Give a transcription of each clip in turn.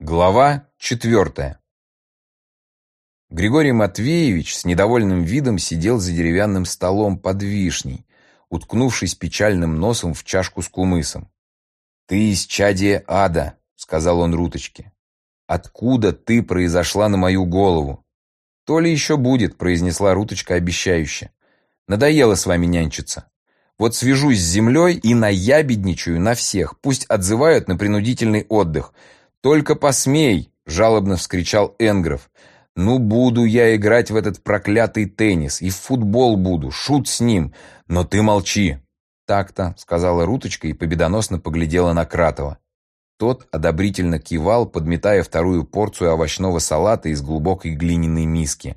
Глава четвертая. Григорий Матвеевич с недовольным видом сидел за деревянным столом под вишней, уткнувшись печальным носом в чашку с кумысом. «Ты из чадия ада», — сказал он Руточке. «Откуда ты произошла на мою голову?» «То ли еще будет», — произнесла Руточка обещающе. «Надоело с вами нянчиться. Вот свяжусь с землей и наябедничаю на всех, пусть отзывают на принудительный отдых». «Только посмей!» — жалобно вскричал Энгров. «Ну, буду я играть в этот проклятый теннис, и в футбол буду, шут с ним, но ты молчи!» «Так-то», — сказала Руточка и победоносно поглядела на Кратова. Тот одобрительно кивал, подметая вторую порцию овощного салата из глубокой глиняной миски.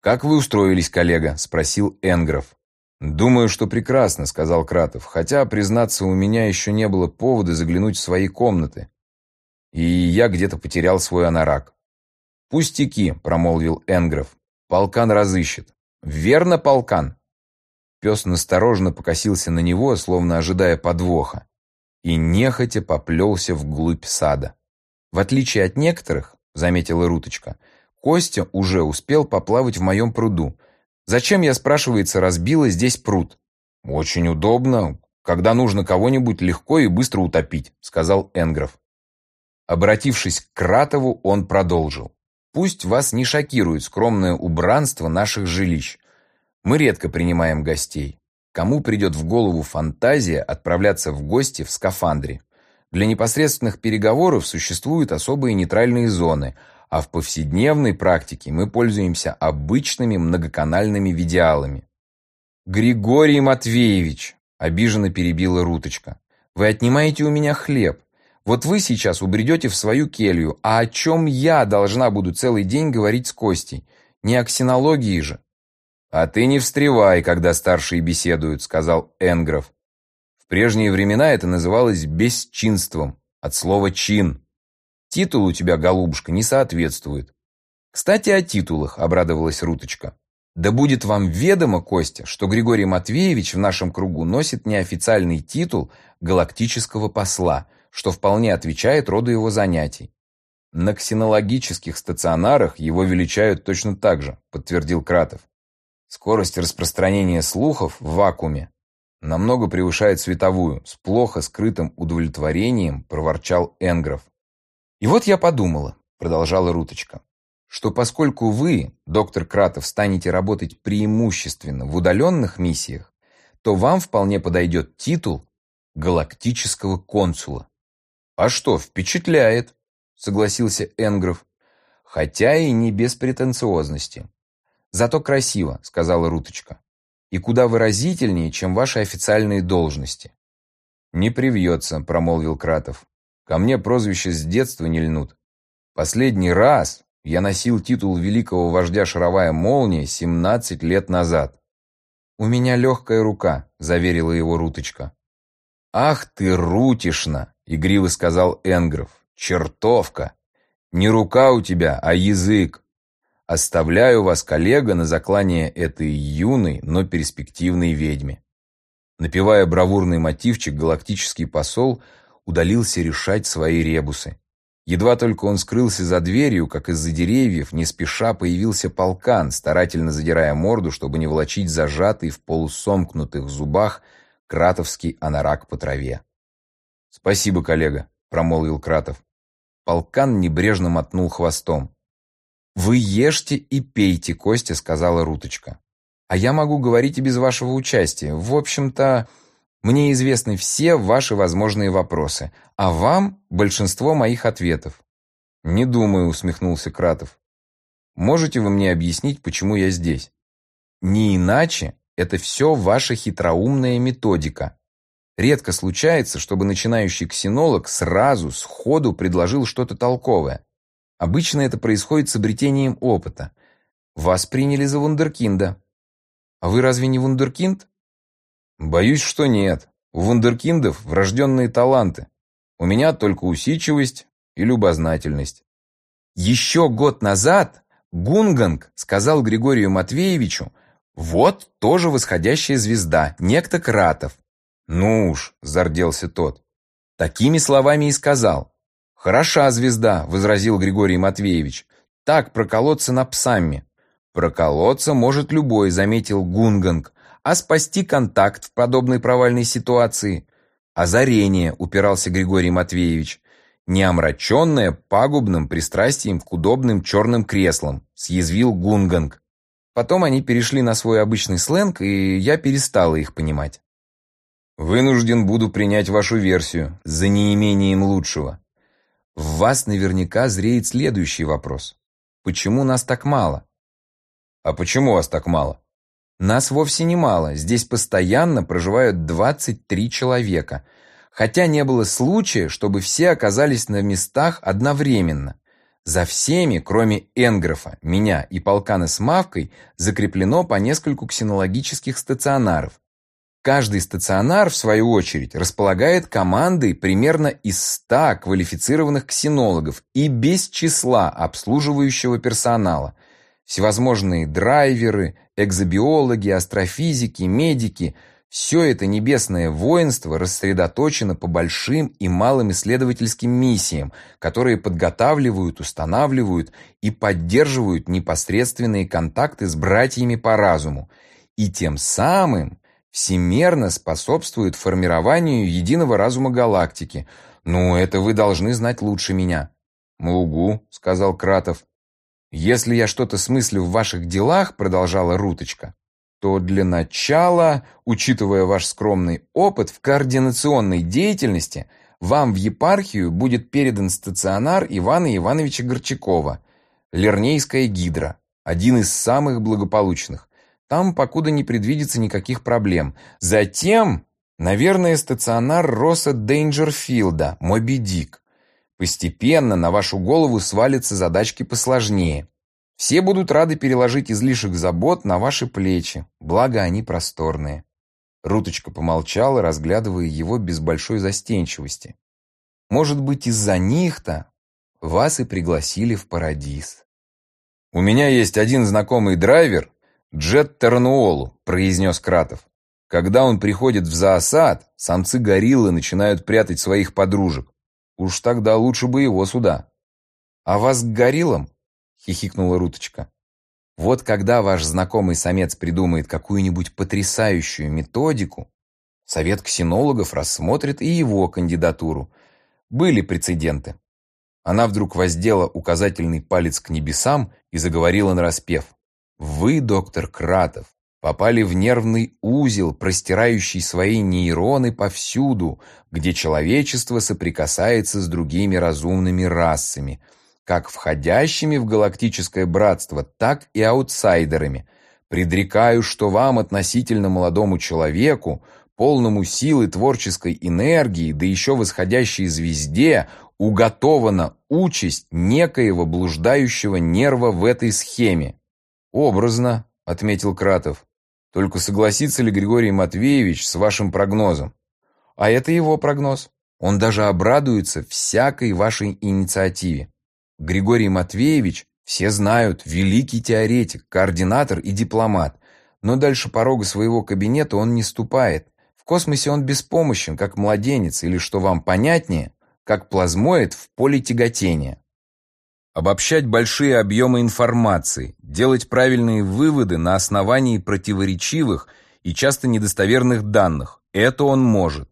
«Как вы устроились, коллега?» — спросил Энгров. «Думаю, что прекрасно», — сказал Кратов, «хотя, признаться, у меня еще не было повода заглянуть в свои комнаты и я где-то потерял свой анорак. «Пустяки», — промолвил Энгров. «Полкан разыщет». «Верно, полкан?» Пес настороженно покосился на него, словно ожидая подвоха, и нехотя поплелся вглубь сада. «В отличие от некоторых», — заметила Руточка, «Костя уже успел поплавать в моем пруду. Зачем, я, спрашивается, разбила здесь пруд?» «Очень удобно, когда нужно кого-нибудь легко и быстро утопить», — сказал Энгров. Обратившись к Кратову, он продолжил. «Пусть вас не шокирует скромное убранство наших жилищ. Мы редко принимаем гостей. Кому придет в голову фантазия отправляться в гости в скафандре? Для непосредственных переговоров существуют особые нейтральные зоны, а в повседневной практике мы пользуемся обычными многоканальными видеалами. «Григорий Матвеевич!» – обиженно перебила Руточка. «Вы отнимаете у меня хлеб. Вот вы сейчас убредете в свою келью, а о чем я должна буду целый день говорить с Костей? Не о ксенологии же. «А ты не встревай, когда старшие беседуют», — сказал Энгров. В прежние времена это называлось бесчинством, от слова «чин». Титул у тебя, голубушка, не соответствует. Кстати, о титулах, обрадовалась Руточка. Да будет вам ведомо, Костя, что Григорий Матвеевич в нашем кругу носит неофициальный титул галактического посла — что вполне отвечает роду его занятий. На ксенологических стационарах его величают точно так же, подтвердил Кратов. Скорость распространения слухов в вакууме намного превышает световую, с плохо скрытым удовлетворением проворчал Энгров. И вот я подумала, продолжала Руточка, что поскольку вы, доктор Кратов, станете работать преимущественно в удаленных миссиях, то вам вполне подойдет титул галактического консула. «А что, впечатляет», — согласился Энгров. «Хотя и не без претенциозности». «Зато красиво», — сказала Руточка. «И куда выразительнее, чем ваши официальные должности». «Не привьется», — промолвил Кратов. «Ко мне прозвище с детства не льнут. Последний раз я носил титул великого вождя «Шаровая молния» 17 лет назад». «У меня легкая рука», — заверила его Руточка. «Ах ты, Рутишна!» — игриво сказал Энгров. «Чертовка! Не рука у тебя, а язык! Оставляю вас, коллега, на заклание этой юной, но перспективной ведьме». Напевая бравурный мотивчик, галактический посол удалился решать свои ребусы. Едва только он скрылся за дверью, как из-за деревьев, не спеша появился полкан, старательно задирая морду, чтобы не волочить зажатый в полусомкнутых зубах кратовский анорак по траве. «Спасибо, коллега», — промолвил Кратов. Полкан небрежно мотнул хвостом. «Вы ешьте и пейте, Костя», — сказала Руточка. «А я могу говорить и без вашего участия. В общем-то, мне известны все ваши возможные вопросы, а вам большинство моих ответов». «Не думаю», — усмехнулся Кратов. «Можете вы мне объяснить, почему я здесь?» «Не иначе это все ваша хитроумная методика. Редко случается, чтобы начинающий ксенолог сразу, сходу предложил что-то толковое. Обычно это происходит с обретением опыта. Вас приняли за вундеркинда. А вы разве не вундеркинд? Боюсь, что нет. У вундеркиндов врожденные таланты. У меня только усидчивость и любознательность. Еще год назад Гунганг сказал Григорию Матвеевичу, вот тоже восходящая звезда, некто Кратов. Ну уж, зарделся тот. Такими словами и сказал. «Хороша звезда», — возразил Григорий Матвеевич. «Так проколоться на псамме». «Проколоться может любой», — заметил Гунганг. «А спасти контакт в подобной провальной ситуации?» «Озарение», — упирался Григорий Матвеевич. «Не омраченное пагубным пристрастием к удобным черным креслам», — съязвил Гунганг. Потом они перешли на свой обычный сленг, и я перестала их понимать. «Вынужден буду принять вашу версию, за неимением лучшего», в вас наверняка зреет следующий вопрос. Почему нас так мало? А почему вас так мало? Нас вовсе не мало. Здесь постоянно проживают 23 человека. Хотя не было случая, чтобы все оказались на местах одновременно. За всеми, кроме Энграфа, меня и полкана с Мавкой, закреплено по нескольку ксенологических стационаров. Каждый стационар, в свою очередь, располагает командой примерно из 100 квалифицированных ксенологов и без числа обслуживающего персонала. Всевозможные драйверы, экзобиологи, астрофизики, медики – все это небесное воинство рассредоточено по большим и малым исследовательским миссиям, которые подготавливают, устанавливают и поддерживают непосредственные контакты с братьями по разуму, и тем самым всемерно способствует формированию единого разума галактики. Ну, это вы должны знать лучше меня. «Угу», — сказал Кратов. «Если я что-то смыслю в ваших делах», — продолжала Руточка, то для начала, учитывая ваш скромный опыт в координационной деятельности, вам в епархию будет передан стационар Ивана Ивановича Горчакова, Лернейская гидра, один из самых благополучных. Там покуда не предвидится никаких проблем. Затем, наверное, стационар Росса Дейнджерфилда, Моби Дик. Постепенно на вашу голову свалятся задачки посложнее. Все будут рады переложить излишек забот на ваши плечи, благо они просторные. Руточка помолчала, разглядывая его без большой застенчивости. Может быть, из-за них-то вас и пригласили в парадиз. У меня есть один знакомый драйвер, «Джет Тернуолу», — произнес Кратов. «Когда он приходит в зоосад, самцы гориллы начинают прятать своих подружек. Уж тогда лучше бы его сюда». «А вас к гориллам?» — хихикнула Руточка. «Вот когда ваш знакомый самец придумает какую-нибудь потрясающую методику, совет ксенологов рассмотрит и его кандидатуру. Были прецеденты». Она вдруг воздела указательный палец к небесам и заговорила нараспев. Вы, доктор Кратов, попали в нервный узел, простирающий свои нейроны повсюду, где человечество соприкасается с другими разумными расами, как входящими в галактическое братство, так и аутсайдерами. Предрекаю, что вам, относительно молодому человеку, полному силы творческой энергии, да еще восходящей звезде, уготована участь некоего блуждающего нерва в этой схеме. «Образно», — отметил Кратов. «Только согласится ли Григорий Матвеевич с вашим прогнозом?» «А это его прогноз. Он даже обрадуется всякой вашей инициативе. Григорий Матвеевич, все знают, великий теоретик, координатор и дипломат. Но дальше порога своего кабинета он не ступает. В космосе он беспомощен, как младенец, или, что вам понятнее, как плазмоид в поле тяготения обобщать большие объемы информации, делать правильные выводы на основании противоречивых и часто недостоверных данных. Это он может.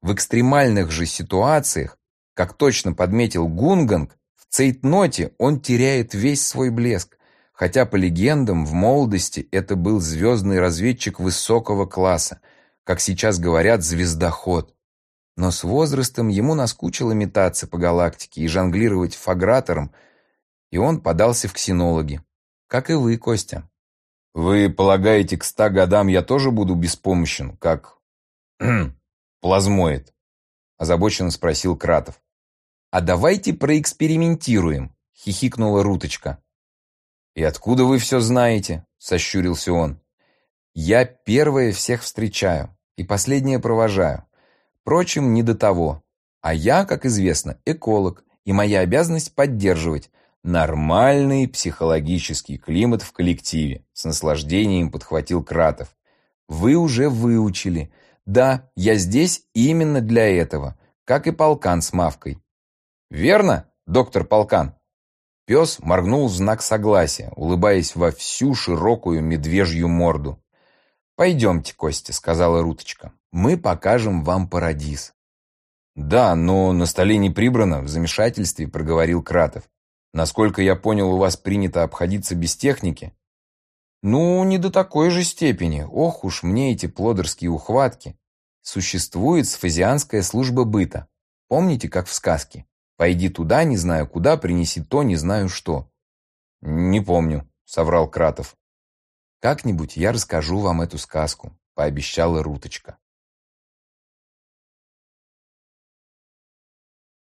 В экстремальных же ситуациях, как точно подметил Гунганг, в цейтноте он теряет весь свой блеск, хотя по легендам в молодости это был звездный разведчик высокого класса, как сейчас говорят, звездоход. Но с возрастом ему наскучило метаться по галактике и жонглировать фагратором, и он подался в ксенологи. Как и вы, Костя. Вы полагаете, к ста годам я тоже буду беспомощен, как... плазмоид? Озабоченно спросил Кратов. А давайте проэкспериментируем, хихикнула Руточка. И откуда вы все знаете? Сощурился он. Я первое всех встречаю и последнее провожаю. Впрочем, не до того. А я, как известно, эколог, и моя обязанность поддерживать, Нормальный психологический климат в коллективе, с наслаждением подхватил Кратов. Вы уже выучили. Да, я здесь именно для этого, как и полкан с Мавкой. Верно, доктор Полкан?» Пес моргнул в знак согласия, улыбаясь во всю широкую медвежью морду. «Пойдемте, Костя», — сказала Руточка. «Мы покажем вам парадиз». «Да, но на столе не прибрано», — в замешательстве проговорил Кратов. «Насколько я понял, у вас принято обходиться без техники?» «Ну, не до такой же степени. Ох уж мне эти плодерские ухватки. Существует сфазианская служба быта. Помните, как в сказке? Пойди туда, не знаю куда, принеси то, не знаю что». «Не помню», — соврал Кратов. «Как-нибудь я расскажу вам эту сказку», — пообещала Руточка.